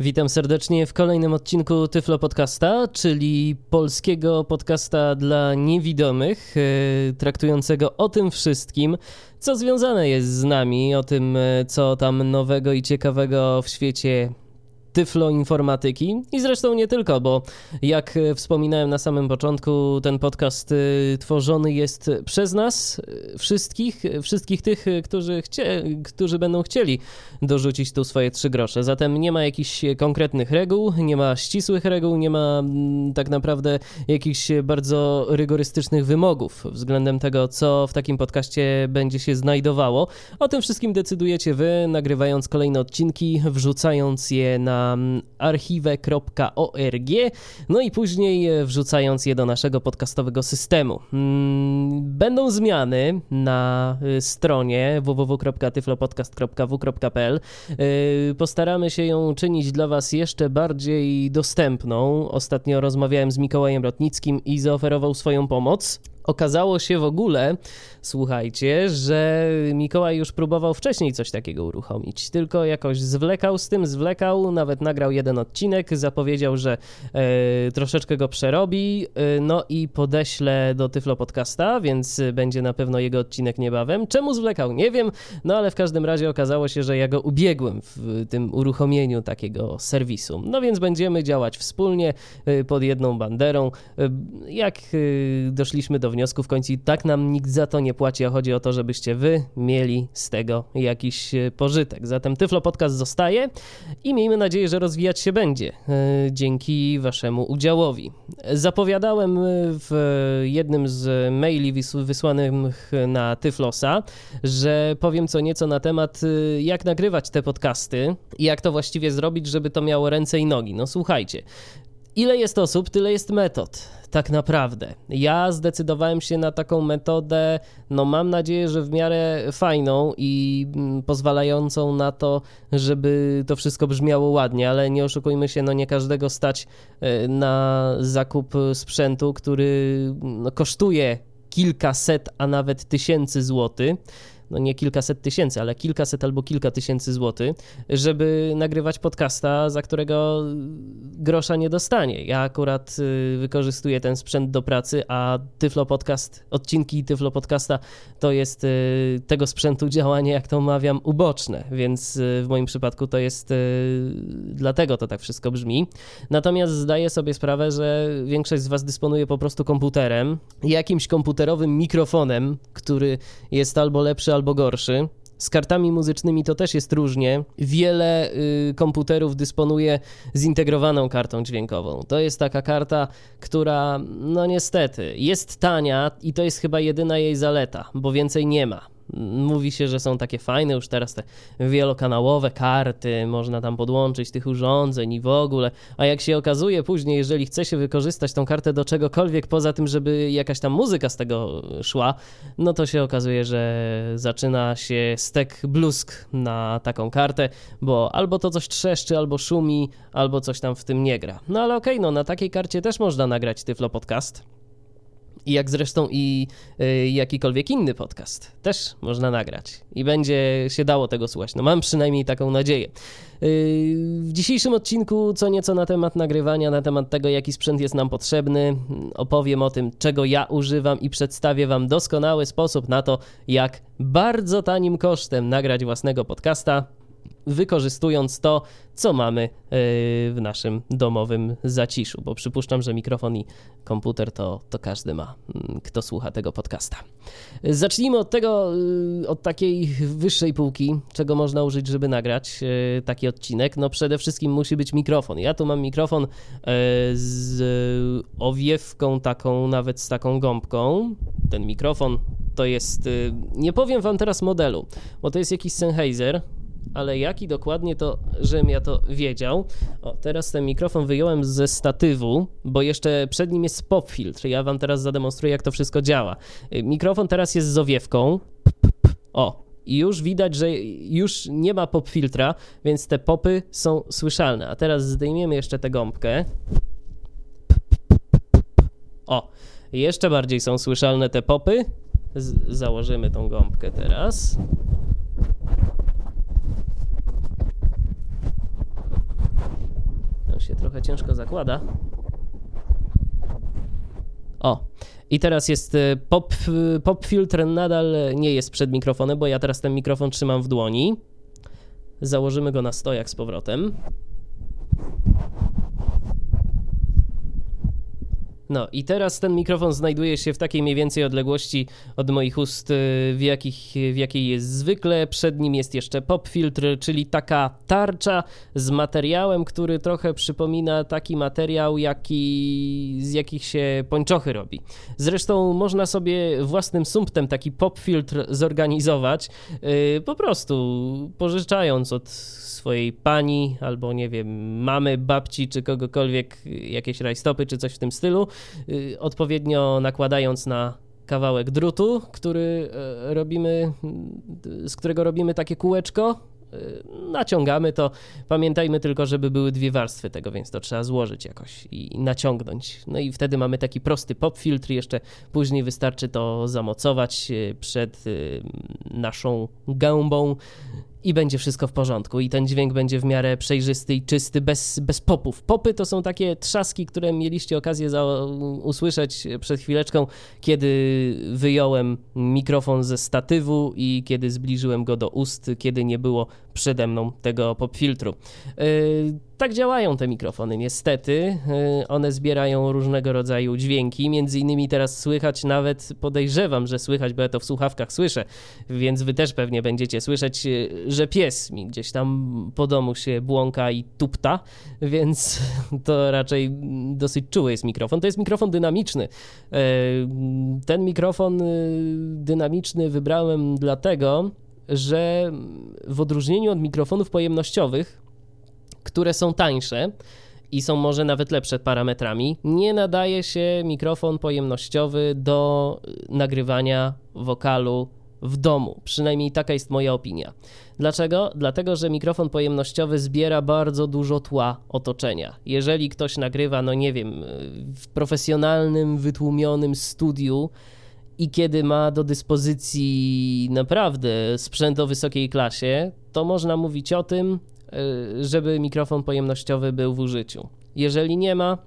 Witam serdecznie w kolejnym odcinku Tyflo Podcasta, czyli polskiego podcasta dla niewidomych, e, traktującego o tym wszystkim, co związane jest z nami, o tym, e, co tam nowego i ciekawego w świecie tyflo informatyki i zresztą nie tylko, bo jak wspominałem na samym początku, ten podcast y, tworzony jest przez nas y, wszystkich, wszystkich tych, którzy, chcie, którzy będą chcieli dorzucić tu swoje trzy grosze. Zatem nie ma jakichś konkretnych reguł, nie ma ścisłych reguł, nie ma mm, tak naprawdę jakichś bardzo rygorystycznych wymogów względem tego, co w takim podcaście będzie się znajdowało. O tym wszystkim decydujecie wy, nagrywając kolejne odcinki, wrzucając je na archive.org, no i później e, wrzucając je do naszego podcastowego systemu. Mm, będą zmiany na e, stronie www.tyflopodcast.w.pl. E, postaramy się ją czynić dla Was jeszcze bardziej dostępną. Ostatnio rozmawiałem z Mikołajem Rotnickim i zaoferował swoją pomoc. Okazało się w ogóle, słuchajcie, że Mikołaj już próbował wcześniej coś takiego uruchomić, tylko jakoś zwlekał z tym, zwlekał, nawet nagrał jeden odcinek, zapowiedział, że e, troszeczkę go przerobi, e, no i podeślę do Tyflo Podcasta, więc będzie na pewno jego odcinek niebawem. Czemu zwlekał? Nie wiem, no ale w każdym razie okazało się, że ja go ubiegłem w tym uruchomieniu takiego serwisu. No więc będziemy działać wspólnie e, pod jedną banderą. Jak doszliśmy do wniosku w końcu i tak nam nikt za to nie płaci, a chodzi o to, żebyście wy mieli z tego jakiś e, pożytek. Zatem Tyflo Podcast zostaje i miejmy nadzieję, że rozwijać się będzie e, dzięki waszemu udziałowi. Zapowiadałem e, w jednym z maili wysłanych na Tyflosa, że powiem co nieco na temat jak nagrywać te podcasty i jak to właściwie zrobić, żeby to miało ręce i nogi. No słuchajcie, Ile jest osób, tyle jest metod, tak naprawdę. Ja zdecydowałem się na taką metodę, no mam nadzieję, że w miarę fajną i mm, pozwalającą na to, żeby to wszystko brzmiało ładnie, ale nie oszukujmy się, no nie każdego stać e, na zakup sprzętu, który no, kosztuje kilkaset, a nawet tysięcy złotych no nie kilkaset tysięcy, ale kilkaset albo kilka tysięcy złotych, żeby nagrywać podcasta, za którego grosza nie dostanie. Ja akurat y, wykorzystuję ten sprzęt do pracy, a Tyflo Podcast, odcinki Tyflo Podcasta to jest y, tego sprzętu działanie, jak to mawiam, uboczne, więc y, w moim przypadku to jest dlatego to tak wszystko brzmi. Natomiast zdaję sobie sprawę, że większość z Was dysponuje po prostu komputerem, jakimś komputerowym mikrofonem, który jest albo lepszy, albo gorszy. Z kartami muzycznymi to też jest różnie. Wiele y, komputerów dysponuje zintegrowaną kartą dźwiękową. To jest taka karta, która, no niestety, jest tania i to jest chyba jedyna jej zaleta, bo więcej nie ma. Mówi się, że są takie fajne już teraz te wielokanałowe karty, można tam podłączyć tych urządzeń i w ogóle. A jak się okazuje później, jeżeli chce się wykorzystać tą kartę do czegokolwiek poza tym, żeby jakaś tam muzyka z tego szła, no to się okazuje, że zaczyna się stek blusk na taką kartę, bo albo to coś trzeszczy, albo szumi, albo coś tam w tym nie gra. No ale okej, okay, no na takiej karcie też można nagrać Tyflo Podcast i jak zresztą i y, jakikolwiek inny podcast też można nagrać i będzie się dało tego słuchać. No mam przynajmniej taką nadzieję. Y, w dzisiejszym odcinku co nieco na temat nagrywania, na temat tego, jaki sprzęt jest nam potrzebny. Opowiem o tym, czego ja używam i przedstawię Wam doskonały sposób na to, jak bardzo tanim kosztem nagrać własnego podcasta wykorzystując to, co mamy e, w naszym domowym zaciszu, bo przypuszczam, że mikrofon i komputer to, to każdy ma, mm, kto słucha tego podcasta. Zacznijmy od tego, e, od takiej wyższej półki, czego można użyć, żeby nagrać e, taki odcinek. No przede wszystkim musi być mikrofon. Ja tu mam mikrofon z owiewką taką, nawet z taką gąbką. Ten mikrofon to jest, nie powiem wam teraz modelu, bo to jest jakiś Sennheiser, ale jaki dokładnie to, żebym ja to wiedział. O, teraz ten mikrofon wyjąłem ze statywu, bo jeszcze przed nim jest pop filtr. Ja wam teraz zademonstruję, jak to wszystko działa. Y, mikrofon teraz jest z owiewką. O, i już widać, że już nie ma pop filtra, więc te popy są słyszalne. A teraz zdejmiemy jeszcze tę gąbkę. O, jeszcze bardziej są słyszalne te popy. Z założymy tą gąbkę teraz. Się trochę ciężko zakłada. O, i teraz jest y, pop, y, pop filtr nadal nie jest przed mikrofonem, bo ja teraz ten mikrofon trzymam w dłoni. Założymy go na stojak z powrotem. No i teraz ten mikrofon znajduje się w takiej mniej więcej odległości od moich ust, y, w, jakich, w jakiej jest zwykle. Przed nim jest jeszcze pop filtr, czyli taka tarcza z materiałem, który trochę przypomina taki materiał, jaki, z jakich się pończochy robi. Zresztą można sobie własnym sumptem taki pop filtr zorganizować, yy, po prostu pożyczając od swojej pani, albo nie wiem, mamy, babci, czy kogokolwiek, jakieś rajstopy, czy coś w tym stylu, odpowiednio nakładając na kawałek drutu, który e, robimy, z którego robimy takie kółeczko, y, naciągamy to. Pamiętajmy tylko, żeby były dwie warstwy tego, więc to trzeba złożyć jakoś i naciągnąć. No i wtedy mamy taki prosty pop filtr. Jeszcze później wystarczy to zamocować y, przed naszą gębą i będzie wszystko w porządku i ten dźwięk będzie w miarę przejrzysty i czysty, bez, bez popów. Popy to są takie trzaski, które mieliście okazję za, usłyszeć przed chwileczką, kiedy wyjąłem mikrofon ze statywu i kiedy zbliżyłem go do ust, kiedy nie było przede mną tego popfiltru. Yy, tak działają te mikrofony, niestety. Yy, one zbierają różnego rodzaju dźwięki. Między innymi teraz słychać, nawet podejrzewam, że słychać, bo ja to w słuchawkach słyszę, więc wy też pewnie będziecie słyszeć, yy, że pies mi gdzieś tam po domu się błąka i tupta, więc to raczej dosyć czuły jest mikrofon. To jest mikrofon dynamiczny. Ten mikrofon dynamiczny wybrałem dlatego, że w odróżnieniu od mikrofonów pojemnościowych, które są tańsze i są może nawet lepsze parametrami, nie nadaje się mikrofon pojemnościowy do nagrywania wokalu w domu. Przynajmniej taka jest moja opinia. Dlaczego? Dlatego, że mikrofon pojemnościowy zbiera bardzo dużo tła otoczenia. Jeżeli ktoś nagrywa, no nie wiem, w profesjonalnym, wytłumionym studiu, i kiedy ma do dyspozycji naprawdę sprzęt o wysokiej klasie, to można mówić o tym, e, żeby mikrofon pojemnościowy był w użyciu. Jeżeli nie ma,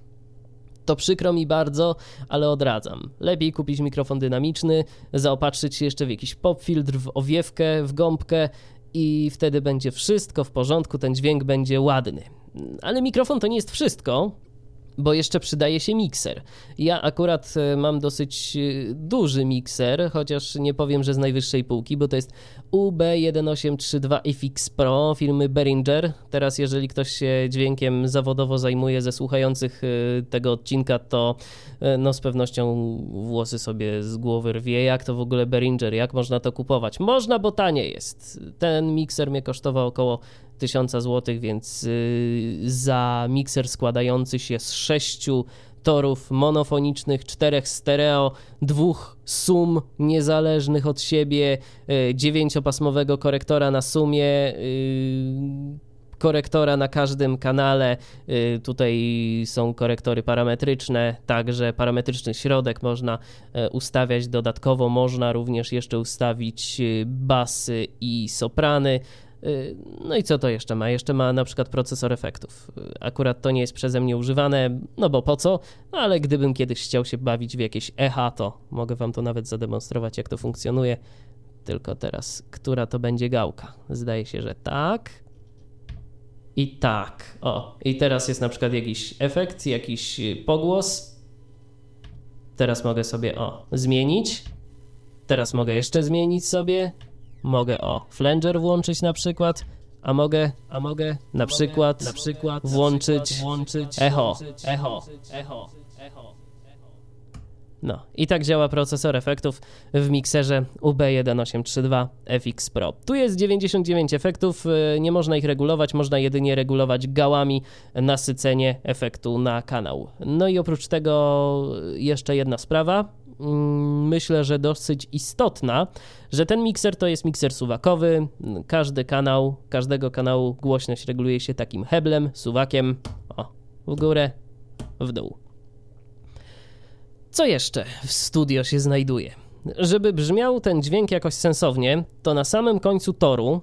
to przykro mi bardzo, ale odradzam. Lepiej kupić mikrofon dynamiczny, zaopatrzyć się jeszcze w jakiś popfiltr, w owiewkę, w gąbkę i wtedy będzie wszystko w porządku, ten dźwięk będzie ładny. Ale mikrofon to nie jest wszystko, bo jeszcze przydaje się mikser. Ja akurat e, mam dosyć e, duży mikser, chociaż nie powiem, że z najwyższej półki, bo to jest UB1832FX Pro firmy Behringer. Teraz jeżeli ktoś się dźwiękiem zawodowo zajmuje ze słuchających e, tego odcinka, to no z pewnością włosy sobie z głowy rwie. Jak to w ogóle Behringer? Jak można to kupować? Można, bo tanie jest. Ten mikser mnie kosztował około 1000 zł, więc y, za mikser składający się z sześciu torów monofonicznych, czterech stereo, dwóch sum niezależnych od siebie, y, dziewięciopasmowego korektora na sumie, y, korektora na każdym kanale. Tutaj są korektory parametryczne, także parametryczny środek można ustawiać dodatkowo. Można również jeszcze ustawić basy i soprany. Y, no i co to jeszcze ma? Jeszcze ma na przykład procesor efektów. Y, akurat to nie jest przeze mnie używane, no bo po co? No ale gdybym kiedyś chciał się bawić w jakieś echa, to mogę wam to nawet zademonstrować, jak to funkcjonuje. Tylko teraz, która to będzie gałka? Zdaje się, że tak. I tak. O, i teraz jest na przykład jakiś efekt, jakiś pogłos. Teraz mogę sobie, o, zmienić. Teraz mogę jeszcze zmienić sobie mogę o flanger włączyć na przykład, a mogę, a mogę na przykład, na przykład włączyć, włączyć echo, echo, echo, echo. No i tak działa procesor efektów w mikserze UB1832 FX Pro. Tu jest 99 efektów, y, nie można ich regulować, można jedynie regulować gałami nasycenie efektu na kanał. No i oprócz tego jeszcze jedna sprawa, myślę, że dosyć istotna, że ten mikser to jest mikser suwakowy. Każdy kanał, każdego kanału głośność reguluje się takim heblem, suwakiem, o, w górę, w dół. Co jeszcze w studio się znajduje? Żeby brzmiał ten dźwięk jakoś sensownie, to na samym końcu toru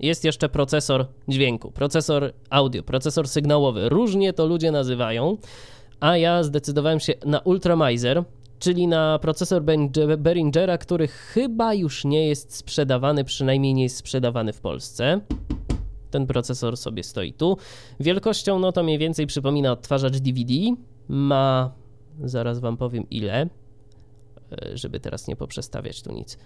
jest jeszcze procesor dźwięku, procesor audio, procesor sygnałowy. Różnie to ludzie nazywają, a ja zdecydowałem się na Ultramizer, czyli na procesor Behringera, który chyba już nie jest sprzedawany, przynajmniej nie jest sprzedawany w Polsce. Ten procesor sobie stoi tu. Wielkością no to mniej więcej przypomina odtwarzacz DVD. Ma, zaraz wam powiem ile, e, żeby teraz nie poprzestawiać tu nic.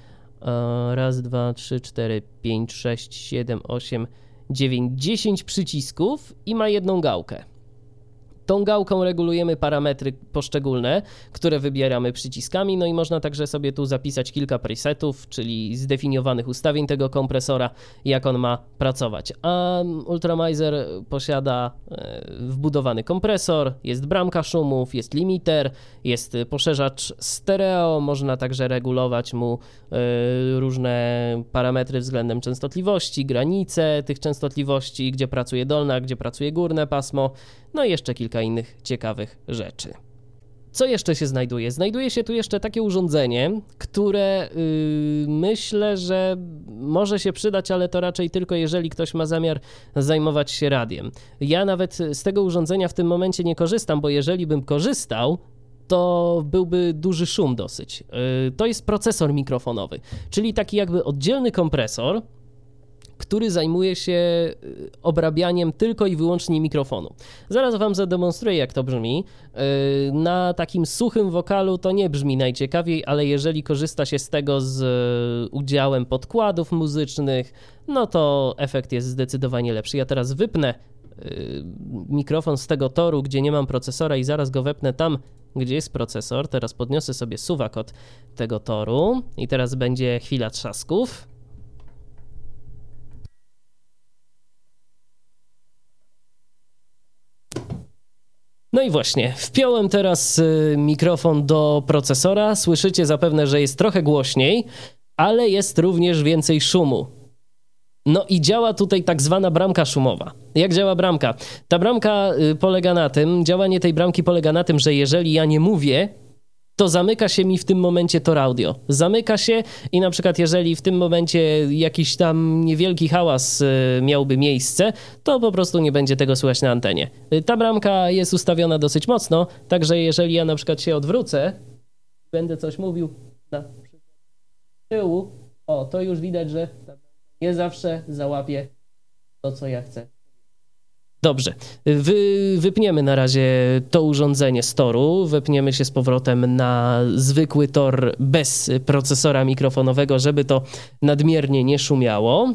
E, raz, dwa, trzy, cztery, pięć, sześć, siedem, osiem, dziewięć, dziesięć przycisków i ma jedną gałkę. Tą gałką regulujemy parametry poszczególne, które wybieramy przyciskami, no i można także sobie tu zapisać kilka presetów, czyli zdefiniowanych ustawień tego kompresora, jak on ma pracować. A Ultramizer posiada e, wbudowany kompresor, jest bramka szumów, jest limiter, jest poszerzacz stereo, można także regulować mu e, różne parametry względem częstotliwości, granice tych częstotliwości, gdzie pracuje dolna, gdzie pracuje górne pasmo, no i jeszcze kilka innych ciekawych rzeczy. Co jeszcze się znajduje? Znajduje się tu jeszcze takie urządzenie, które yy, myślę, że może się przydać, ale to raczej tylko jeżeli ktoś ma zamiar zajmować się radiem. Ja nawet z tego urządzenia w tym momencie nie korzystam, bo jeżeli bym korzystał, to byłby duży szum dosyć. Yy, to jest procesor mikrofonowy, czyli taki jakby oddzielny kompresor, który zajmuje się y, obrabianiem tylko i wyłącznie mikrofonu. Zaraz wam zademonstruję, jak to brzmi. Y, na takim suchym wokalu to nie brzmi najciekawiej, ale jeżeli korzysta się z tego z y, udziałem podkładów muzycznych, no to efekt jest zdecydowanie lepszy. Ja teraz wypnę mikrofon z tego toru, gdzie nie mam procesora i zaraz go wepnę tam, gdzie jest procesor. Teraz podniosę sobie suwak od tego toru i teraz będzie chwila trzasków. No i właśnie, wpiąłem teraz y, mikrofon do procesora. Słyszycie zapewne, że jest trochę głośniej, ale jest również więcej szumu. No i działa tutaj tak zwana bramka szumowa. Jak działa bramka? Ta bramka y, polega na tym, działanie tej bramki polega na tym, że jeżeli ja nie mówię, to zamyka się mi w tym momencie tor audio. Zamyka się i na przykład jeżeli w tym momencie jakiś tam niewielki hałas y, miałby miejsce, to po prostu nie będzie tego słychać na antenie. Y, ta bramka jest ustawiona dosyć mocno, także jeżeli ja na przykład się odwrócę, będę coś mówił na tyłu, o, to już widać, że nie zawsze załapie to, co ja chcę. Dobrze. Wy, wypniemy na razie to urządzenie z toru, wypniemy się z powrotem na zwykły tor bez procesora mikrofonowego, żeby to nadmiernie nie szumiało.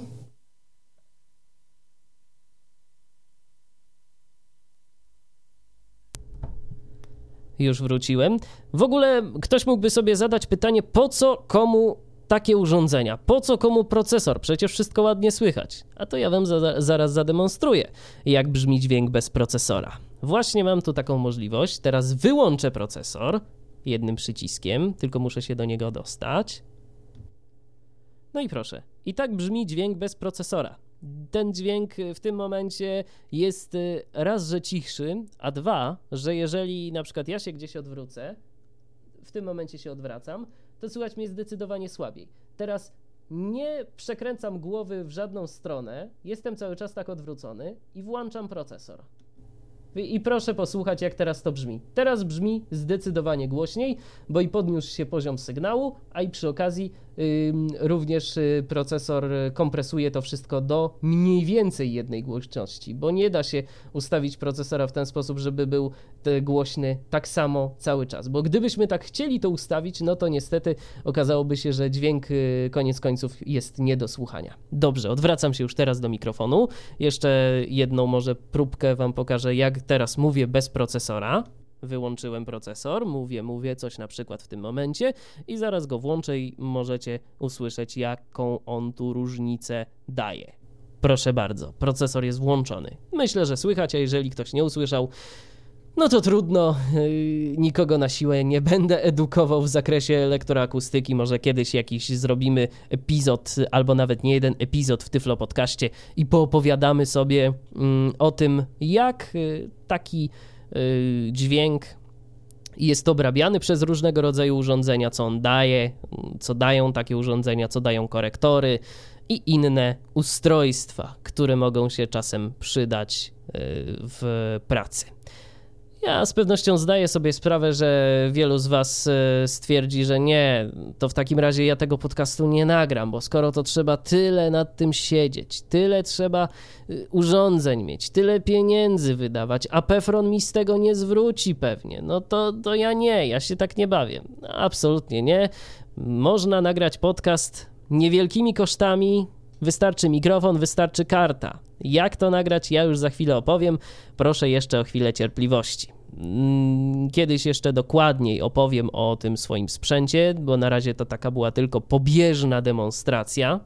Już wróciłem. W ogóle ktoś mógłby sobie zadać pytanie, po co komu takie urządzenia. Po co komu procesor? Przecież wszystko ładnie słychać. A to ja wam za, zaraz zademonstruję, jak brzmi dźwięk bez procesora. Właśnie mam tu taką możliwość. Teraz wyłączę procesor jednym przyciskiem, tylko muszę się do niego dostać. No i proszę. I tak brzmi dźwięk bez procesora. Ten dźwięk w tym momencie jest y, raz, że cichszy, a dwa, że jeżeli na przykład ja się gdzieś odwrócę, w tym momencie się odwracam, to słychać mnie zdecydowanie słabiej. Teraz nie przekręcam głowy w żadną stronę, jestem cały czas tak odwrócony i włączam procesor. I proszę posłuchać, jak teraz to brzmi. Teraz brzmi zdecydowanie głośniej, bo i podniósł się poziom sygnału, a i przy okazji również y, procesor kompresuje to wszystko do mniej więcej jednej głośności, bo nie da się ustawić procesora w ten sposób, żeby był głośny tak samo cały czas. Bo gdybyśmy tak chcieli to ustawić, no to niestety okazałoby się, że dźwięk y, koniec końców jest nie do słuchania. Dobrze, odwracam się już teraz do mikrofonu. Jeszcze jedną może próbkę Wam pokażę, jak teraz mówię bez procesora. Wyłączyłem procesor, mówię, mówię coś na przykład w tym momencie i zaraz go włączę i możecie usłyszeć, jaką on tu różnicę daje. Proszę bardzo, procesor jest włączony. Myślę, że słychać, a jeżeli ktoś nie usłyszał, no to trudno, yy, nikogo na siłę nie będę edukował w zakresie elektroakustyki. Może kiedyś jakiś zrobimy epizod, albo nawet nie jeden epizod w Tyflo Podcaście i poopowiadamy sobie yy, o tym, jak yy, taki dźwięk jest obrabiany przez różnego rodzaju urządzenia, co on daje, co dają takie urządzenia, co dają korektory i inne ustrojstwa, które mogą się czasem przydać y, w pracy. Ja z pewnością zdaję sobie sprawę, że wielu z Was y, stwierdzi, że nie, to w takim razie ja tego podcastu nie nagram, bo skoro to trzeba tyle nad tym siedzieć, tyle trzeba y, urządzeń mieć, tyle pieniędzy wydawać, a Pefron mi z tego nie zwróci pewnie, no to, to ja nie, ja się tak nie bawię. Absolutnie nie. Można nagrać podcast niewielkimi kosztami, wystarczy mikrofon, wystarczy karta. Jak to nagrać, ja już za chwilę opowiem. Proszę jeszcze o chwilę cierpliwości. Mm, kiedyś jeszcze dokładniej opowiem o tym swoim sprzęcie, bo na razie to taka była tylko pobieżna demonstracja.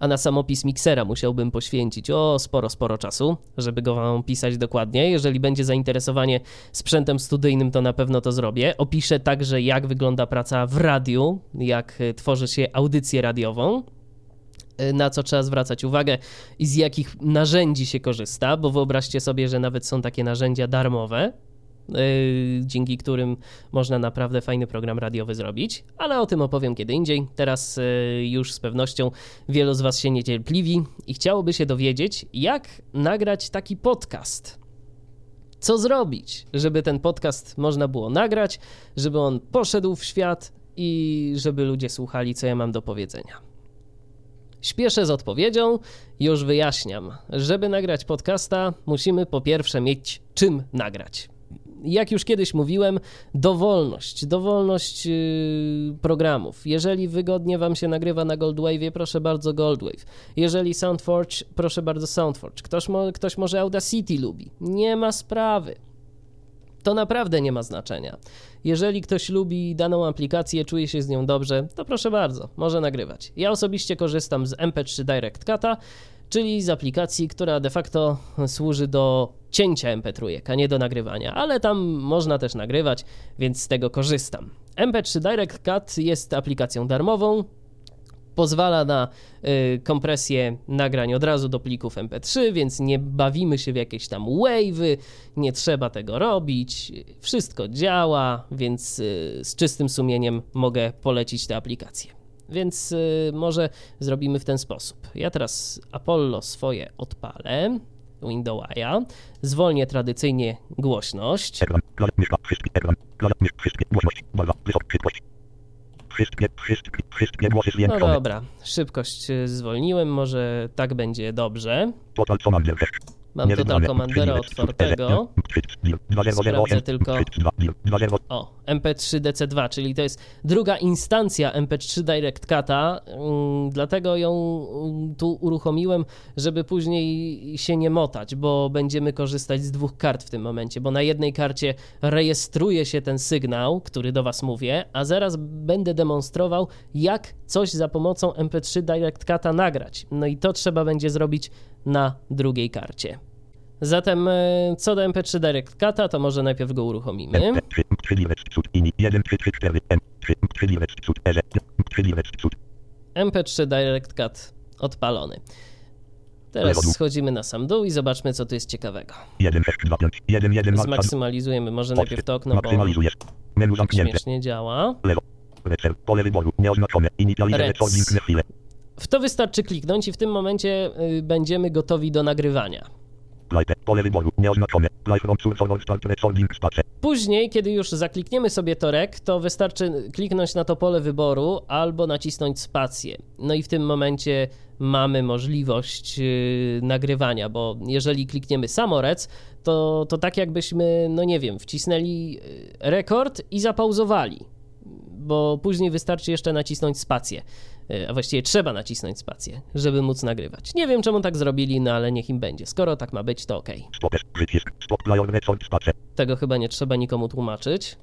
A na samopis miksera musiałbym poświęcić o sporo, sporo czasu, żeby go wam pisać dokładnie. Jeżeli będzie zainteresowanie sprzętem studyjnym, to na pewno to zrobię. Opiszę także, jak wygląda praca w radiu, jak tworzy się audycję radiową na co trzeba zwracać uwagę i z jakich narzędzi się korzysta, bo wyobraźcie sobie, że nawet są takie narzędzia darmowe, yy, dzięki którym można naprawdę fajny program radiowy zrobić, ale o tym opowiem kiedy indziej. Teraz yy, już z pewnością wielu z Was się niecierpliwi i chciałoby się dowiedzieć, jak nagrać taki podcast. Co zrobić, żeby ten podcast można było nagrać, żeby on poszedł w świat i żeby ludzie słuchali, co ja mam do powiedzenia. Śpieszę z odpowiedzią, już wyjaśniam. Żeby nagrać podcasta, musimy po pierwsze mieć czym nagrać. Jak już kiedyś mówiłem, dowolność, dowolność yy, programów. Jeżeli wygodnie Wam się nagrywa na Goldwave, proszę bardzo Goldwave. Jeżeli Soundforge, proszę bardzo Soundforge. Ktoś, mo ktoś może Audacity lubi. Nie ma sprawy to naprawdę nie ma znaczenia. Jeżeli ktoś lubi daną aplikację, czuje się z nią dobrze, to proszę bardzo, może nagrywać. Ja osobiście korzystam z MP3 Direct Cut'a, czyli z aplikacji, która de facto służy do cięcia MP3, a nie do nagrywania, ale tam można też nagrywać, więc z tego korzystam. MP3 Direct Cut jest aplikacją darmową, pozwala na y, kompresję nagrań od razu do plików MP3, więc nie bawimy się w jakieś tam wave'y, nie trzeba tego robić. Wszystko działa, więc y, z czystym sumieniem mogę polecić tę aplikację. Więc y, może zrobimy w ten sposób. Ja teraz Apollo swoje odpalę. Windowsa, zwolnię tradycyjnie głośność. Wszystkie głosy No dobra, szybkość y, zwolniłem, może tak będzie dobrze. Total Commander Mam Total Commandera otwartego. Sprawdzę tylko... O, MP3 DC2, czyli to jest druga instancja MP3 Direct Cata, mm, dlatego ją mm, tu uruchomiłem, żeby później się nie motać, bo będziemy korzystać z dwóch kart w tym momencie, bo na jednej karcie rejestruje się ten sygnał, który do Was mówię, a zaraz będę demonstrował, jak coś za pomocą MP3 Direct Cata nagrać. No i to trzeba będzie zrobić na drugiej karcie. Zatem e, co do MP3 Direct Cata, to może najpierw go uruchomimy. MP3 Direct Cut odpalony. Teraz schodzimy na sam dół i zobaczmy, co tu jest ciekawego. Zmaksymalizujemy może najpierw to okno, bo śmiesznie działa. W to wystarczy kliknąć i w tym momencie y, będziemy gotowi do nagrywania. Później, kiedy już zaklikniemy sobie torek, to wystarczy kliknąć na to pole wyboru albo nacisnąć spację. No i w tym momencie mamy możliwość yy, nagrywania, bo jeżeli klikniemy samorec, to, to tak jakbyśmy, no nie wiem, wcisnęli y, rekord i zapauzowali, bo później wystarczy jeszcze nacisnąć spację. E, a właściwie trzeba nacisnąć spację, żeby móc nagrywać. Nie wiem, czemu tak zrobili, no ale niech im będzie. Skoro tak ma być, to ok. Tego chyba nie trzeba nikomu tłumaczyć.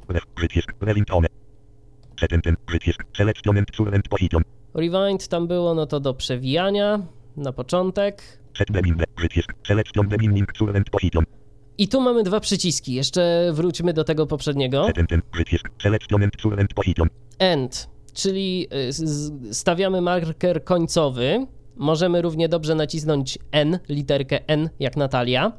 Rewind tam było, no to do przewijania na początek. I tu mamy dwa przyciski. Jeszcze wróćmy do tego poprzedniego. End czyli y, stawiamy marker końcowy. Możemy równie dobrze nacisnąć N, literkę N, jak Natalia.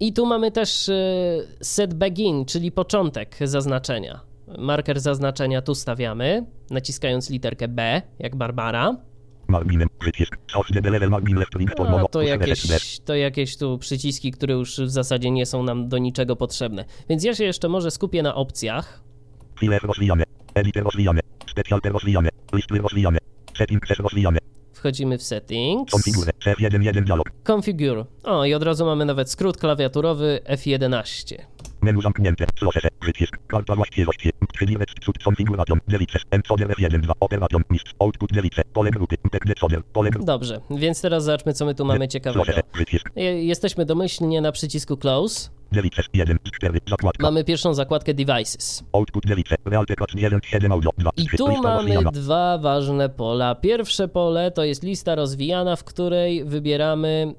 I tu mamy też y, set begin, czyli początek zaznaczenia. Marker zaznaczenia tu stawiamy, naciskając literkę B, jak Barbara. Link to jakieś, to jakieś tu przyciski, które już w zasadzie nie są nam do niczego potrzebne. Więc ja się jeszcze może skupię na opcjach. Wchodzimy w settings. configure, F11 dialog, Configure. O, i od razu mamy nawet skrót klawiaturowy F11. menu zamknięte, procesor, przycisk, karta właściwości, przyliwec, cud, configuration, delices, encoder F1, 2, operation, mistrz, output, delice, pole grupy, tek decoder, pole grupy, Dobrze, więc teraz zobaczmy, co my tu mamy ciekawego. Jesteśmy domyślnie na przycisku Close. Delices, 1, 4, zakładka, Mamy pierwszą zakładkę Devices. output, delice, realtek, 1, 7, audio, 2, I 3, tu mamy dwa ważne pola. Pierwsze pole to jest lista rozwijana, w której wybieramy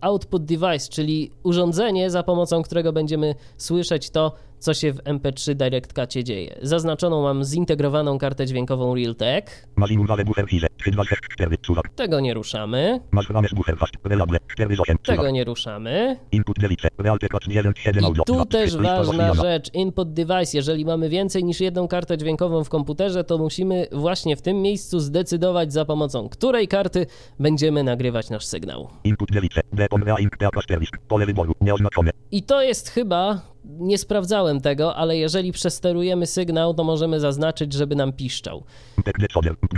output device, czyli urządzenie, za pomocą którego będziemy słyszeć to, co się w MP3 Direct Cutie dzieje. Zaznaczoną mam zintegrowaną kartę dźwiękową Realtek. Mazimum wale buffer file, 3, 2, 6, 4, suwak, Tego nie ruszamy. masz rames buffer fast, relable, 4, 8, Tego nie ruszamy. input, delice, realtek, 1, 7, I tu 2, też 3, lista ważna rzecz, input device. Jeżeli mamy więcej niż jedną kartę dźwiękową w komputerze, to musimy właśnie w tym miejscu zdecydować, za pomocą której karty będziemy nagrywać nasz sygnał. I to jest chyba, nie sprawdzałem tego, ale jeżeli przesterujemy sygnał, to możemy zaznaczyć, żeby nam piszczał.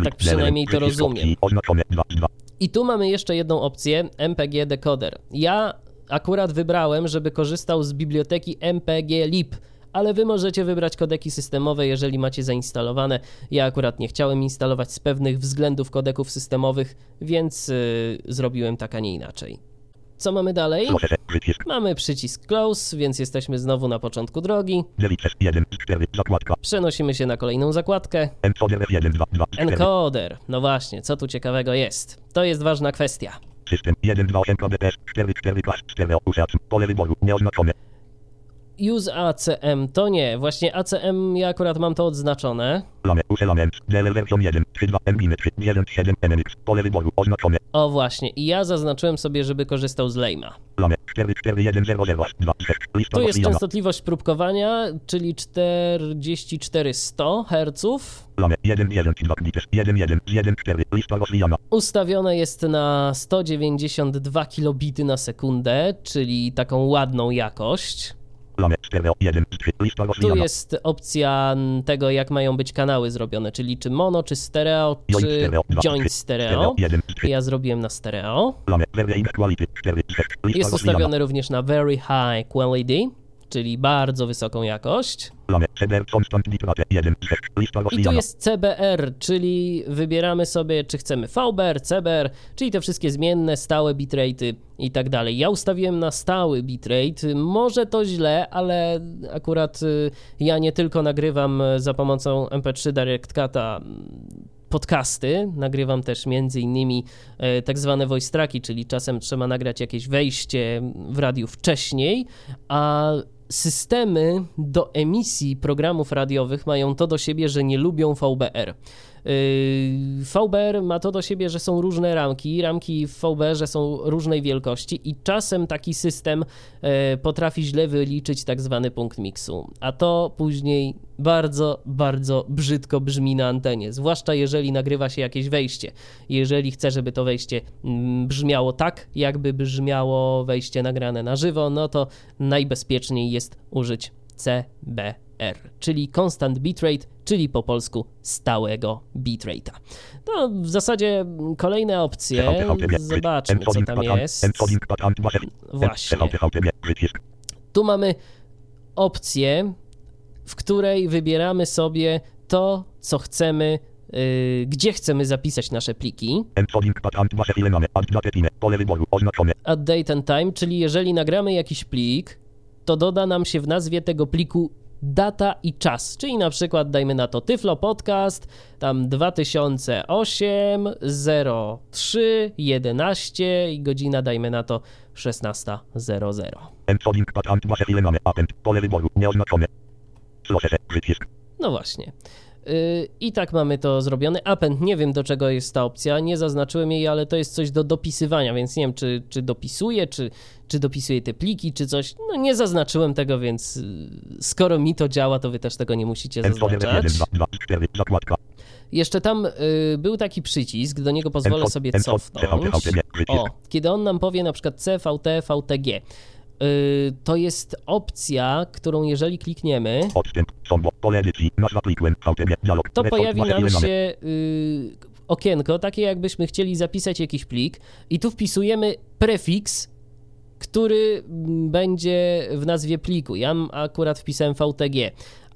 Tak przynajmniej to rozumiem. opcji, oznaczone, 2, 2, I tu mamy jeszcze jedną opcję, MPG decoder. Ja akurat wybrałem, żeby korzystał z biblioteki MPG lib, ale wy możecie wybrać kodeki systemowe, jeżeli macie zainstalowane. Ja akurat nie chciałem instalować z pewnych względów kodeków systemowych, więc yy, zrobiłem tak, a nie inaczej. Co mamy dalej? przycisk, Mamy przycisk close, więc jesteśmy znowu na początku drogi. delices, 1, 4, zakładka, Przenosimy się na kolejną zakładkę. encoder, F1, 2, 2, 4, Encoder. No właśnie, co tu ciekawego jest? To jest ważna kwestia. system, 1, 2, 8, KBPS, 4, 4, klas, stereo, usacz, pole wyboru, nieoznaczone, Use ACM to nie, właśnie ACM ja akurat mam to odznaczone. lame, uselaments, DLL version 1, 3, 2, MBIM, 3, 1, 7, MNX, pole wyboru, oznaczone, O właśnie, i ja zaznaczyłem sobie, żeby korzystał z Lejma. lame, 4, 4, 1, 0, 0, 2, 6, lista Tu jest częstotliwość próbkowania, czyli 44100 Hz. lame, 1, 1, 2, bites, 1, 1, 1, 4, lista rozwijana, Ustawione jest na 192 kilobity na sekundę, czyli taką ładną jakość. Lame, stereo, 1, 3, lista Tu jest opcja tego, jak mają być kanały zrobione, czyli czy mono, czy stereo, czy stereo, 2, joint 3, stereo. 1, 3, Ja zrobiłem na stereo. lame, very quality, 4, 6, lista Jest ustawione również na Very High Quality, czyli bardzo wysoką jakość. lame, CBR constant bitrate, 1, 6, lista I tu jest CBR, czyli wybieramy sobie, czy chcemy VBR, CBR, czyli te wszystkie zmienne, stałe bitrate'y i tak dalej. Ja ustawiłem na stały bitrate. Może to źle, ale akurat y, ja nie tylko nagrywam y, za pomocą MP3 Direct Cut'a podcasty, nagrywam też między innymi e, tak zwane voice tracki, czyli czasem trzeba nagrać jakieś wejście w radiu wcześniej, a systemy do emisji programów radiowych mają to do siebie, że nie lubią VBR. Yy, VBR ma to do siebie, że są różne ramki. Ramki w VBR są różnej wielkości i czasem taki system e, potrafi źle wyliczyć tak zwany punkt miksu, a to później bardzo, bardzo brzydko brzmi na antenie, zwłaszcza jeżeli nagrywa się jakieś wejście. Jeżeli chce, żeby to wejście mm, brzmiało tak, jakby brzmiało wejście nagrane na żywo, no to najbezpieczniej jest użyć CBR, czyli Constant Bitrate, czyli po polsku stałego bitrate'a. No, w zasadzie kolejne opcje, zobaczmy co tam jest. Właśnie. Tu mamy opcję, w której wybieramy sobie to, co chcemy, yy, gdzie chcemy zapisać nasze pliki. add At date and time, czyli jeżeli nagramy jakiś plik, to doda nam się w nazwie tego pliku data i czas, czyli na przykład dajmy na to Tyflo Podcast, tam 2008 03 11 i godzina dajmy na to 16.00. encoding ile mamy, append, pole wyboru, nieoznaczone, procesor, przycisk, No właśnie. I tak mamy to zrobione. Append, nie wiem do czego jest ta opcja, nie zaznaczyłem jej, ale to jest coś do dopisywania, więc nie wiem, czy, czy dopisuję, czy, czy dopisuję te pliki, czy coś. No nie zaznaczyłem tego, więc yy, skoro mi to działa, to wy też tego nie musicie zaznaczać. Jeszcze tam y, był taki przycisk, do niego pozwolę sobie cofnąć. O, kiedy on nam powie na przykład CVT, VTG. Y, to jest opcja, którą jeżeli klikniemy, to pojawi nam się y, okienko, takie jakbyśmy chcieli zapisać jakiś plik i tu wpisujemy prefiks, który będzie w nazwie pliku. Ja akurat wpisałem VTG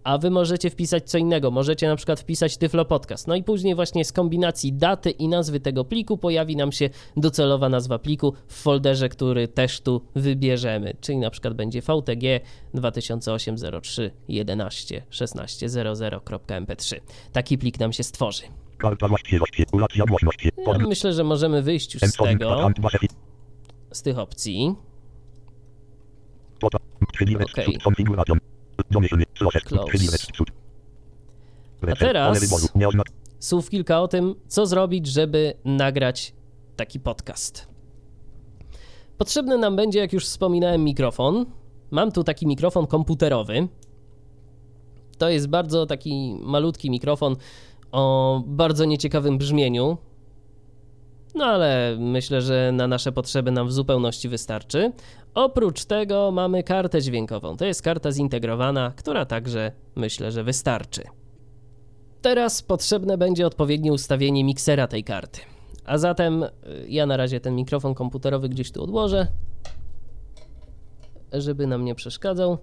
a wy możecie wpisać co innego. Możecie na przykład wpisać Tyflo Podcast. No i później właśnie z kombinacji daty i nazwy tego pliku pojawi nam się docelowa nazwa pliku w folderze, który też tu wybierzemy. Czyli na przykład będzie VTG 2008 03 11 16 00.mp3. Taki plik nam się stworzy. Ja myślę, że możemy wyjść już z tego, z tych opcji. Okay. A teraz słów kilka o tym, co zrobić, żeby nagrać taki podcast. Potrzebny nam będzie, jak już wspominałem, mikrofon. Mam tu taki mikrofon komputerowy. To jest bardzo taki malutki mikrofon o bardzo nieciekawym brzmieniu. No ale myślę, że na nasze potrzeby nam w zupełności wystarczy. Oprócz tego mamy kartę dźwiękową. To jest karta zintegrowana, która także myślę, że wystarczy. Teraz potrzebne będzie odpowiednie ustawienie miksera tej karty. A zatem y, ja na razie ten mikrofon komputerowy gdzieś tu odłożę, żeby nam nie przeszkadzał.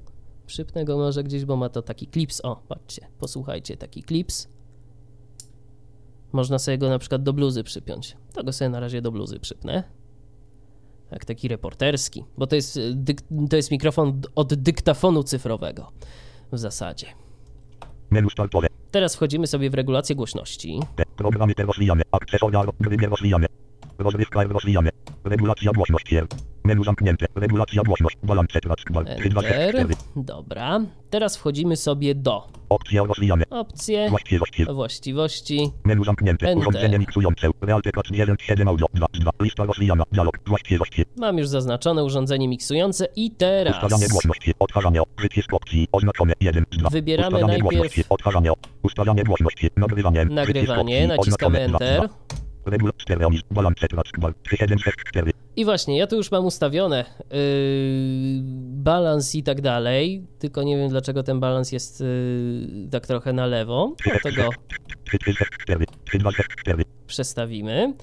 Przypnę go może gdzieś, bo ma to taki klips. O, patrzcie, posłuchajcie, taki klips. Można sobie go na przykład do bluzy przypiąć. To go sobie na razie do bluzy przypnę. Jak taki reporterski, bo to jest, dyk- to jest mikrofon od dyktafonu cyfrowego w zasadzie. Teraz wchodzimy sobie w regulację głośności. Programy te rozwijamy, akcesoria gry rozwijamy. Rozrywka rozwijamy. Regulacja głośności. Menu zamknięte. Regulacja głośność. Balance Enter. Dobra. Teraz wchodzimy sobie do Opcje rozwijamy. Opcje. Właściwości. Właściwości. Menu zamknięte. Enter. Urządzenie miksujące. Realtek 17 audio 2 2. Lista rozwijana. Dialog. Właściwości. Mam już zaznaczone urządzenie miksujące i teraz. Ustawianie głośności. Odtwarzanie. Przycisk opcji. Oznaczone 1 2. Wybieramy Ustawianie najpierw. Głośności. Odtwarzanie. Ustawianie głośności. Nagrywanie. Nagrywanie. Naciskamy Enter. I właśnie, ja tu już mam ustawione yy, balans i tak dalej, tylko nie wiem dlaczego ten balans jest yy, tak trochę na lewo. Dlatego przestawimy.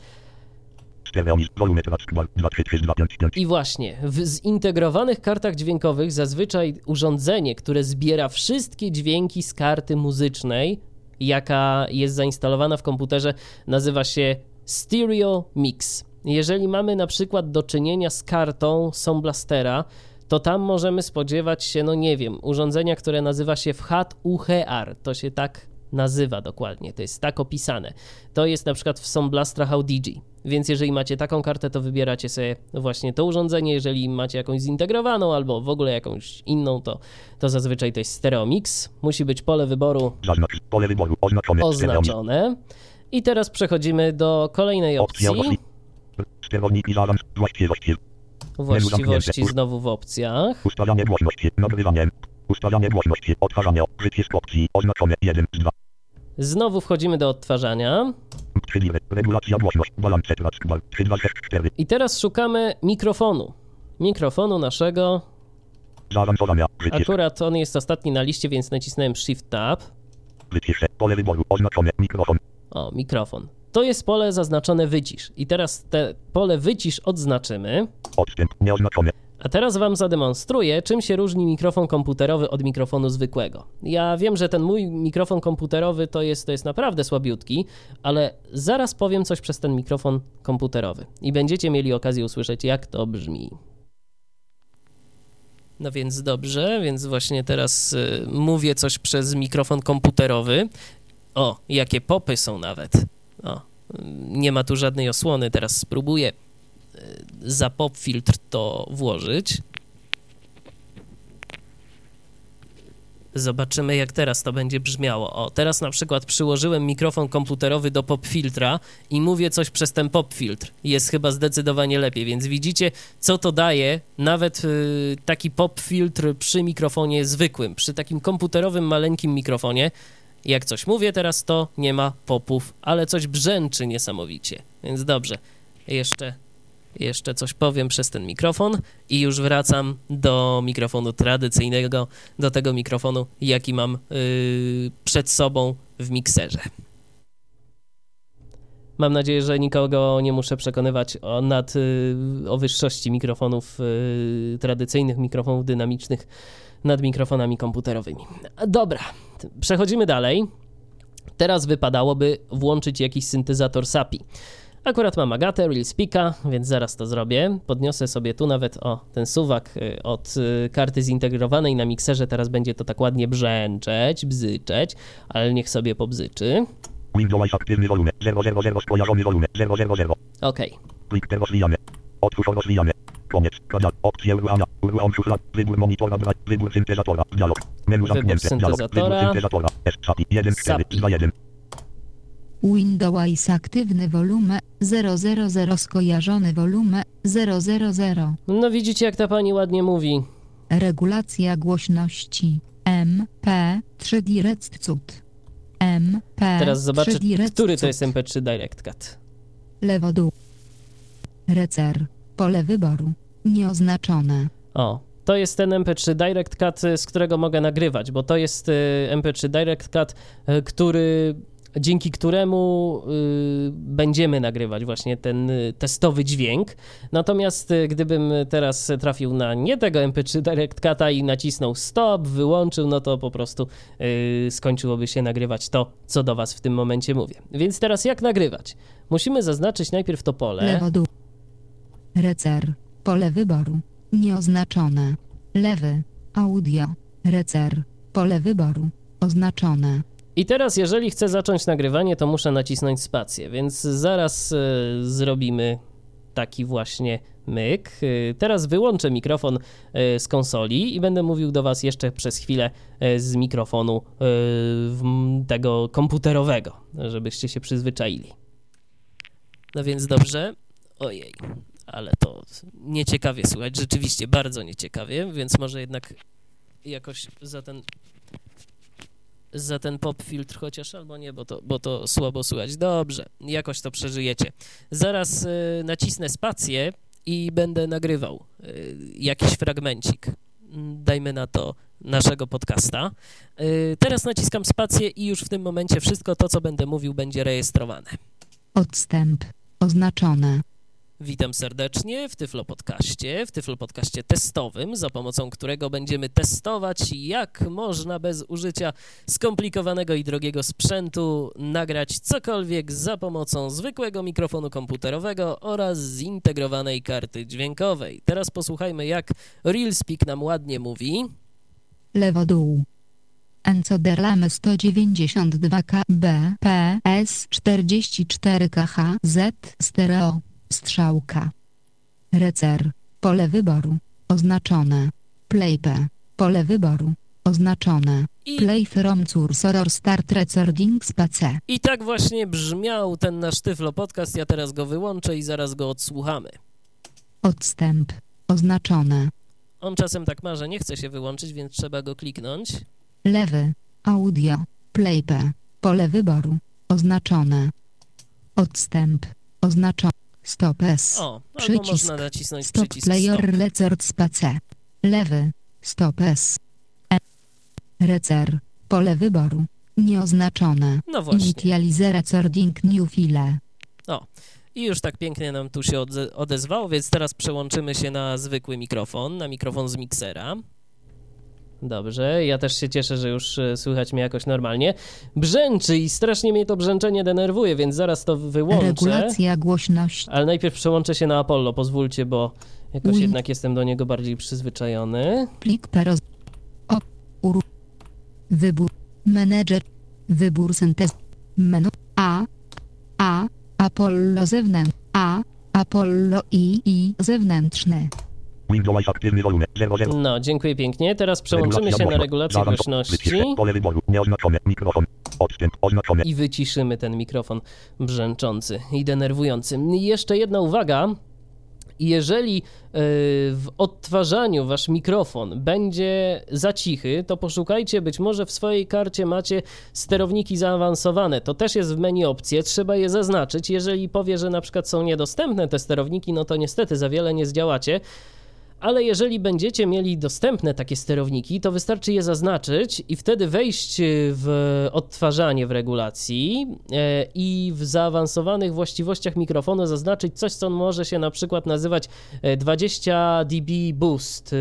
I właśnie, w zintegrowanych kartach dźwiękowych zazwyczaj urządzenie, które zbiera wszystkie dźwięki z karty muzycznej, jaka jest zainstalowana w komputerze, nazywa się Stereo Mix. Jeżeli mamy na przykład do czynienia z kartą Sound Blastera, to tam możemy spodziewać się, no nie wiem, urządzenia, które nazywa się FHAT UHR. To się tak nazywa dokładnie, to jest tak opisane. To jest na przykład w Sound Blaster Audigi. Więc jeżeli macie taką kartę, to wybieracie sobie właśnie to urządzenie. Jeżeli macie jakąś zintegrowaną albo w ogóle jakąś inną, to, to zazwyczaj to jest Stereo Mix. Musi być pole wyboru oznaczone. I teraz przechodzimy do kolejnej opcji. Właściwości. Właściwości znowu w opcjach. Ustawianie głośności, nagrywanie. Ustawianie głośności, odtwarzanie, przycisk opcji, oznaczone 1 z 2. Znowu wchodzimy do odtwarzania. I teraz szukamy mikrofonu. Mikrofonu naszego. Akurat on jest ostatni na liście, więc nacisnąłem Shift Tab. Pole wyboru, oznaczone mikrofon. O, mikrofon. To jest pole zaznaczone wycisz. I teraz te pole wycisz odznaczymy. Odstęp nieoznaczone. A teraz Wam zademonstruję, czym się różni mikrofon komputerowy od mikrofonu zwykłego. Ja wiem, że ten mój mikrofon komputerowy to jest, to jest naprawdę słabiutki, ale zaraz powiem coś przez ten mikrofon komputerowy i będziecie mieli okazję usłyszeć, jak to brzmi. No więc dobrze, więc właśnie teraz y, mówię coś przez mikrofon komputerowy. O, jakie popy są nawet. O, nie ma tu żadnej osłony. Teraz spróbuję e, za pop filtr to włożyć. Zobaczymy, jak teraz to będzie brzmiało. O, teraz na przykład przyłożyłem mikrofon komputerowy do pop filtra i mówię coś przez ten pop filtr. Jest chyba zdecydowanie lepiej, więc widzicie, co to daje nawet y, taki pop filtr przy mikrofonie zwykłym, przy takim komputerowym, maleńkim mikrofonie. Jak coś mówię teraz, to nie ma popów, ale coś brzęczy niesamowicie. Więc dobrze, jeszcze jeszcze coś powiem przez ten mikrofon i już wracam do mikrofonu tradycyjnego, do tego mikrofonu, jaki mam yy, przed sobą w mikserze. Mam nadzieję, że nikogo nie muszę przekonywać o, nad, yy, o wyższości mikrofonów yy, tradycyjnych, mikrofonów dynamicznych nad mikrofonami komputerowymi. Dobra, przechodzimy dalej. Teraz wypadałoby włączyć jakiś syntezator SAPI. Akurat mam Agatę, Real Speaka, więc zaraz to zrobię. Podniosę sobie tu nawet o ten suwak y, od y, karty zintegrowanej na mikserze. Teraz będzie to tak ładnie brzęczeć, bzyczeć, ale niech sobie pobzyczy. Windows aktywny wolumen 000 skojarzony wolumen 000. Okej. Plik ten rozwijany. Otwórz. Koniec. Kadal. Opcje uruchamia. Uruchom szuflad. Wybór monitora. bra- Wybór syntezatora. Dialog. Menu zamknięte. Dialog. Wybór syntezatora. S. SAPI 1 4 SAPI. 2 1. Windows aktywny wolumen 000 skojarzony wolumen 000. No widzicie, jak ta pani ładnie mówi. Regulacja głośności MP 3 Direct Cut. MP Teraz zobaczę, 3 Direct który to jest MP3 Direct Cut. Lewo dół. Recer. Pole wyboru. Nieoznaczone. O, to jest ten MP3 Direct Cut, z którego mogę nagrywać, bo to jest y, MP3 Direct Cut, y, który dzięki któremu y, będziemy nagrywać właśnie ten y, testowy dźwięk. Natomiast y, gdybym teraz trafił na nie tego MP3 Direct Cuta i nacisnął stop, wyłączył, no to po prostu y, skończyłoby się nagrywać to, co do was w tym momencie mówię. Więc teraz jak nagrywać? Musimy zaznaczyć najpierw to pole. Lewo dół. Recer. Pole wyboru. Nieoznaczone. Lewy. Audio. Recer. Pole wyboru. Oznaczone. I teraz, jeżeli chcę zacząć nagrywanie, to muszę nacisnąć spację, więc zaraz e, zrobimy taki właśnie myk. E, teraz wyłączę mikrofon e, z konsoli i będę mówił do Was jeszcze przez chwilę z mikrofonu tego komputerowego, żebyście się przyzwyczaili. No więc dobrze. Ojej, ale to nieciekawie słychać, rzeczywiście bardzo nieciekawie, więc może jednak jakoś za ten za ten pop filtr chociaż, albo nie, bo to, bo to słabo słychać. Dobrze, jakoś to przeżyjecie. Zaraz y, nacisnę spację i będę nagrywał y, jakiś fragmencik. Mm, Dajmy na to naszego podcasta. Y, teraz naciskam spację i już w tym momencie wszystko to, co będę mówił, będzie rejestrowane. Odstęp. Oznaczone. Witam serdecznie w Tyflo Podcaście, w Tyflo Podcaście testowym, za pomocą którego będziemy testować, jak można bez użycia skomplikowanego i drogiego sprzętu nagrać cokolwiek za pomocą zwykłego mikrofonu komputerowego oraz zintegrowanej karty dźwiękowej. Teraz posłuchajmy, jak RealSpeak nam ładnie mówi. Lewo dół. Encoderlamy 192 KB PS 44 KH Z stereo strzałka. Recer pole wyboru oznaczone. Plaype pole wyboru oznaczone. I, Play from cursor or start recording space. I tak właśnie brzmiał ten nasz Tyflo Podcast. Ja teraz go wyłączę i zaraz go odsłuchamy. Odstęp oznaczone. On czasem tak ma, że nie chce się wyłączyć, więc trzeba go kliknąć. Lewy audio plaype pole wyboru oznaczone. Odstęp oznaczone. Stop S. O, Przycisk. można nacisnąć Stop przycisk player stop. record space. Lewy. Stop S. E. Recer. Pole wyboru. Nieoznaczone. No właśnie. Initialize recording new file. I już tak pięknie nam tu się odezwało, więc teraz przełączymy się na zwykły mikrofon, na mikrofon z miksera. Dobrze, ja też się cieszę, że już e, słychać mnie jakoś normalnie. Brzęczy i strasznie mnie to brzęczenie denerwuje, więc zaraz to wyłączę. Regulacja głośności. Ale najpierw przełączę się na Apollo, pozwólcie, bo jakoś Win- jednak jestem do niego bardziej przyzwyczajony. Plik peroz. O. Uru. Wybór. Menedżer. Wybór syntez. Menu. A. A. Apollo zewnętrzny. A. Apollo i i zewnętrzny. Windows aktywny wolumem 00. No, dziękuję pięknie. Teraz przełączymy się na regulację głośności Wyciszę. Pole wyboru. Nieoznaczone. Mikrofon. Odstęp. I wyciszymy ten mikrofon brzęczący i denerwujący. Jeszcze jedna uwaga. Jeżeli y, w odtwarzaniu wasz mikrofon będzie za cichy, to poszukajcie, być może w swojej karcie macie sterowniki zaawansowane. To też jest w menu opcje, trzeba je zaznaczyć. Jeżeli powie, że na przykład są niedostępne te sterowniki, no to niestety za wiele nie zdziałacie. Ale jeżeli będziecie mieli dostępne takie sterowniki, to wystarczy je zaznaczyć i wtedy wejść w odtwarzanie w regulacji e, i w zaawansowanych właściwościach mikrofonu zaznaczyć coś, co może się na przykład nazywać e, 20 dB boost. E,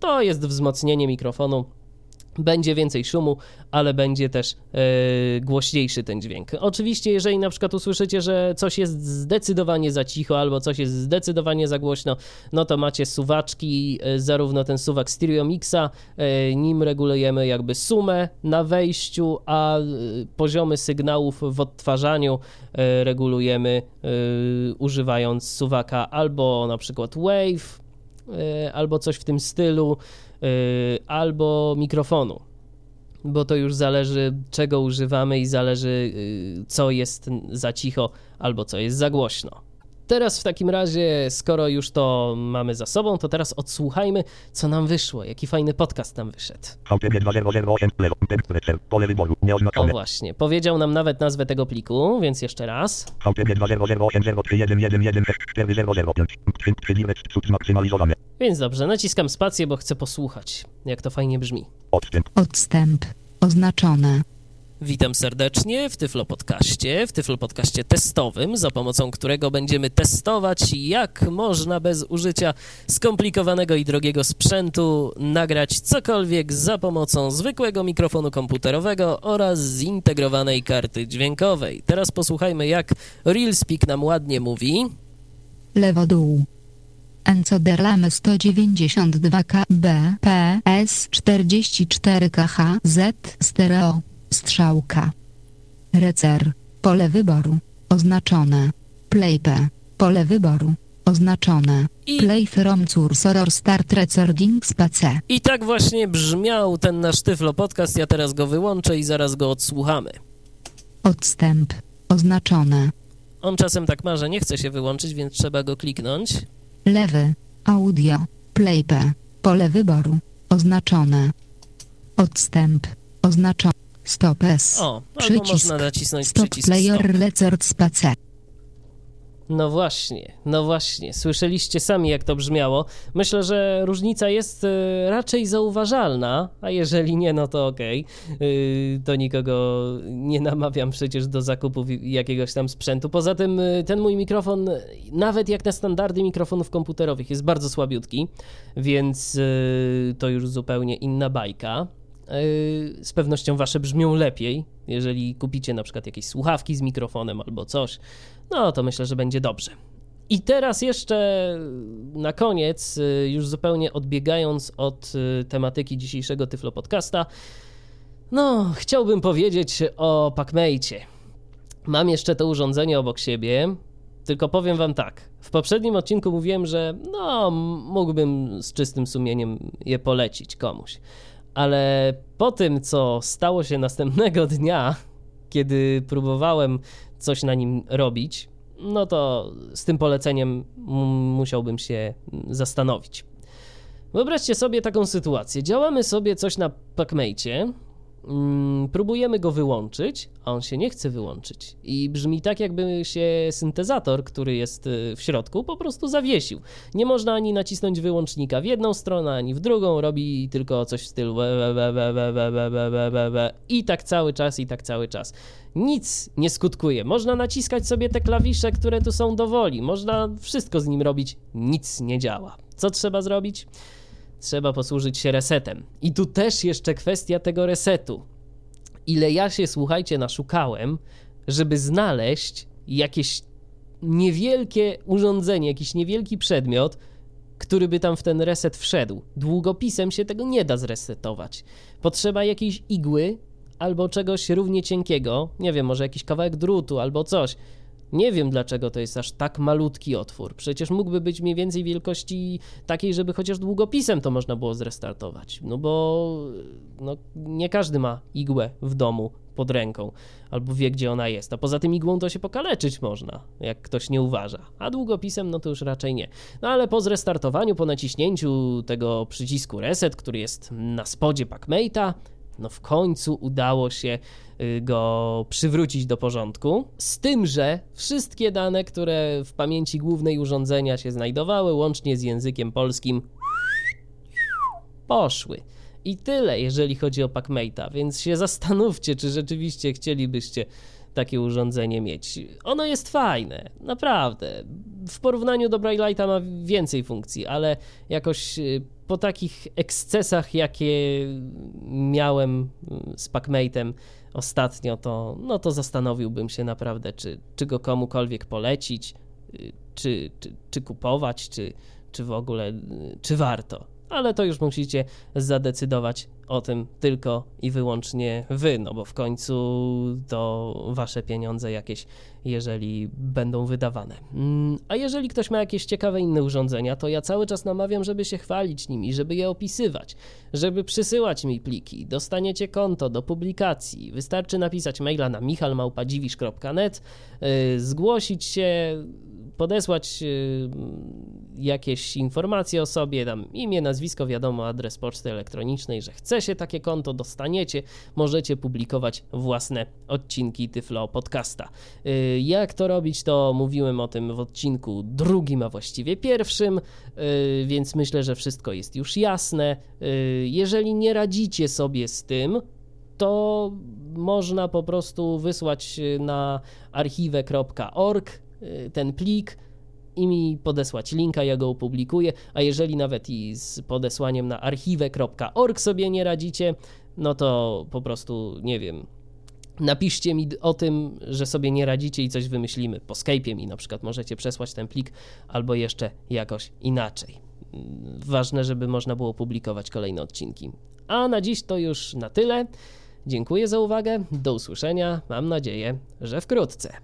To jest wzmocnienie mikrofonu. Będzie więcej szumu, ale będzie też e, głośniejszy ten dźwięk. Oczywiście, jeżeli na przykład usłyszycie, że coś jest zdecydowanie za cicho albo coś jest zdecydowanie za głośno, no to macie suwaczki, e, zarówno ten suwak Stereo Mixa, e, nim regulujemy jakby sumę na wejściu, a poziomy sygnałów w odtwarzaniu regulujemy używając suwaka albo na przykład Wave, albo coś w tym stylu, albo mikrofonu. Bo to już zależy, czego używamy i zależy, y, co jest za cicho albo co jest za głośno. Teraz w takim razie, skoro już to mamy za sobą, to teraz odsłuchajmy, co nam wyszło, jaki fajny podcast nam wyszedł. VTB 2008 lewo. Temperature. Pole wyboru. O właśnie, powiedział nam nawet nazwę tego pliku, więc jeszcze raz. VTB 2008 031111 4005. Przywilec cud zmaksymalizowane. Więc dobrze, naciskam spację, bo chcę posłuchać, jak to fajnie brzmi. Odstęp. Odstęp. Oznaczone. Witam serdecznie w Tyflo Podcaście, w Tyflo Podcaście testowym, za pomocą którego będziemy testować, jak można bez użycia skomplikowanego i drogiego sprzętu nagrać cokolwiek za pomocą zwykłego mikrofonu komputerowego oraz zintegrowanej karty dźwiękowej. Teraz posłuchajmy, jak RealSpeak nam ładnie mówi. Lewo dół. Encoderlamy 192 KB PS 44 KH Z stereo strzałka. Recer pole wyboru oznaczone. Play P pole wyboru oznaczone. I Play from cursor or start recording space. I tak właśnie brzmiał ten nasz Tyflo Podcast. Ja teraz go wyłączę i zaraz go odsłuchamy. Odstęp oznaczone. On czasem tak ma, że nie chce się wyłączyć, więc trzeba go kliknąć. Lewy. Audio. Play P. Pole wyboru. Oznaczone. Odstęp. Oznaczone. Stop S. O, albo Przycisk. można nacisnąć Stop przycisk player stop. record space. No właśnie, no właśnie. Słyszeliście sami, jak to brzmiało. Myślę, że różnica jest e, raczej zauważalna, a jeżeli nie, no to okej. Yy, To nikogo nie namawiam przecież do zakupu jakiegoś tam sprzętu. Poza tym y, ten mój mikrofon, y, nawet jak na standardy mikrofonów komputerowych, jest bardzo słabiutki, więc y, to już zupełnie inna bajka. Yy, Z pewnością wasze brzmią lepiej, jeżeli kupicie na przykład jakieś słuchawki z mikrofonem albo coś, no to myślę, że będzie dobrze. I teraz jeszcze na koniec, y, już zupełnie odbiegając od y, tematyki dzisiejszego Tyflo Podcasta, no, chciałbym powiedzieć o PacMate. Mam jeszcze to urządzenie obok siebie, tylko powiem wam tak. W poprzednim odcinku mówiłem, że no, mógłbym z czystym sumieniem je polecić komuś. Ale po tym, co stało się następnego dnia, kiedy próbowałem coś na nim robić, no to z tym poleceniem musiałbym się zastanowić. Wyobraźcie sobie taką sytuację. Działamy sobie coś na PacMate, próbujemy go wyłączyć, a on się nie chce wyłączyć. I brzmi tak, jakby się syntezator, który jest w środku, po prostu zawiesił. Nie można ani nacisnąć wyłącznika w jedną stronę, ani w drugą, robi tylko coś w stylu i tak cały czas, i tak cały czas. Nic nie skutkuje. Można naciskać sobie te klawisze, które tu są do woli. Można wszystko z nim robić. Nic nie działa. Co trzeba zrobić? Trzeba posłużyć się resetem. I tu też jeszcze kwestia tego resetu. Ile ja się, słuchajcie, naszukałem, żeby znaleźć jakieś niewielkie urządzenie, jakiś niewielki przedmiot, który by tam w ten reset wszedł. Długopisem się tego nie da zresetować. Potrzeba jakiejś igły albo czegoś równie cienkiego, nie wiem, może jakiś kawałek drutu albo coś, Nie wiem dlaczego to jest aż tak malutki otwór. Przecież mógłby być mniej więcej wielkości takiej, żeby chociaż długopisem to można było zrestartować. No bo no, nie każdy ma igłę w domu pod ręką albo wie, gdzie ona jest. A poza tym igłą to się pokaleczyć można, jak ktoś nie uważa. A długopisem no to już raczej nie. No ale po zrestartowaniu, po naciśnięciu tego przycisku reset, który jest na spodzie PacMate'a, no w końcu udało się y, go przywrócić do porządku. Z tym, że wszystkie dane, które w pamięci głównej urządzenia się znajdowały, łącznie z językiem polskim, poszły. I tyle, jeżeli chodzi o PacMate'a, więc się zastanówcie, czy rzeczywiście chcielibyście takie urządzenie mieć. Ono jest fajne, naprawdę. W porównaniu do Braille'a ma więcej funkcji, ale jakoś y, po takich ekscesach, jakie miałem y, z PacMate'em ostatnio, to, no to zastanowiłbym się naprawdę, czy, czy go komukolwiek polecić, y, czy, czy, czy kupować, czy, czy w ogóle, czy warto ale to już musicie zadecydować o tym tylko i wyłącznie wy, no bo w końcu to wasze pieniądze jakieś, jeżeli będą wydawane. Mm, a jeżeli ktoś ma jakieś ciekawe inne urządzenia, to ja cały czas namawiam, żeby się chwalić nimi, żeby je opisywać, żeby przysyłać mi pliki. Dostaniecie konto do publikacji. Wystarczy napisać maila na michalmałpadziwisz.net, yy, zgłosić się podesłać y, jakieś informacje o sobie, tam imię, nazwisko, wiadomo, adres poczty elektronicznej, że chce się takie konto, dostaniecie, możecie publikować własne odcinki Tyflo Podcasta. Y, jak to robić, to mówiłem o tym w odcinku drugim, a właściwie pierwszym, y, więc myślę, że wszystko jest już jasne. Jeżeli nie radzicie sobie z tym, to można po prostu wysłać na archiwę.org ten plik i mi podesłać linka, ja go opublikuję, a jeżeli nawet i z podesłaniem na archiwę.org sobie nie radzicie, no to po prostu, nie wiem, napiszcie mi o tym, że sobie nie radzicie i coś wymyślimy. Po Skype'ie mi na przykład możecie przesłać ten plik albo jeszcze jakoś inaczej. Ważne, żeby można było publikować kolejne odcinki. A na dziś to już na tyle. Dziękuję za uwagę, do usłyszenia, mam nadzieję, że wkrótce.